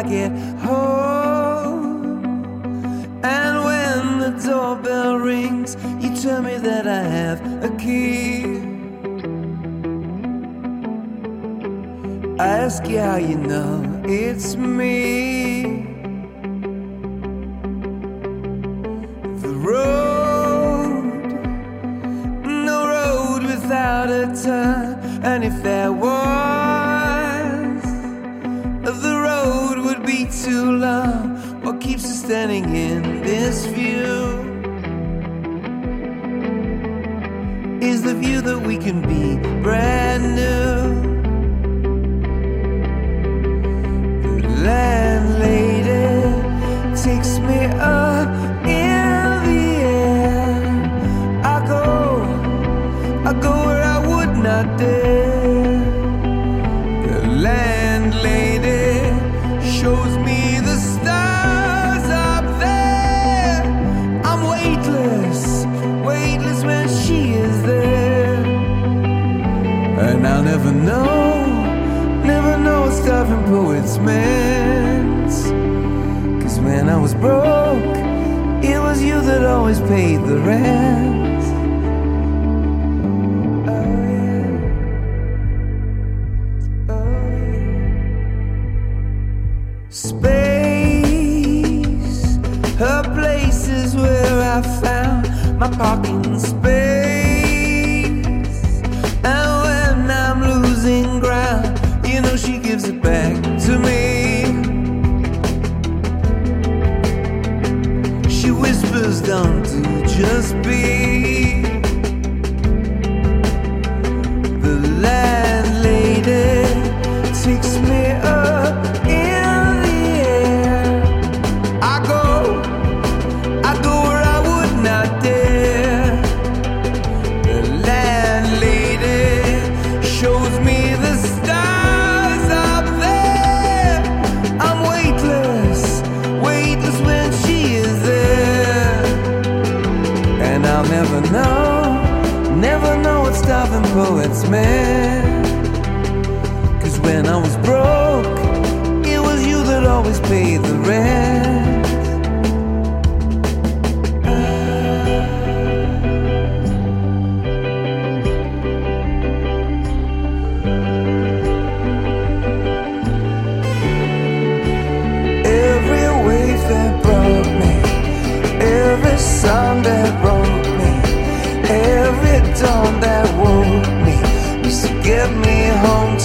I get home. And when the doorbell rings, you tell me that I have a key. I ask you how you know it's me. The road, no road without a turn, and if there was. Too long. What keeps us standing in this view? Is the view that we can be brand new? The landlady takes me up in the air. I go, I go where I would not dare. The landlady shows And I'll never know, never know what starving poets meant. Cause when I was broke, it was you that always paid the rent. Oh. Oh. Space, her place is where I found my parking space. Down to just be never know, never know what starving poets meant. Cause when I was broke, it was you that always paid the rent. get me home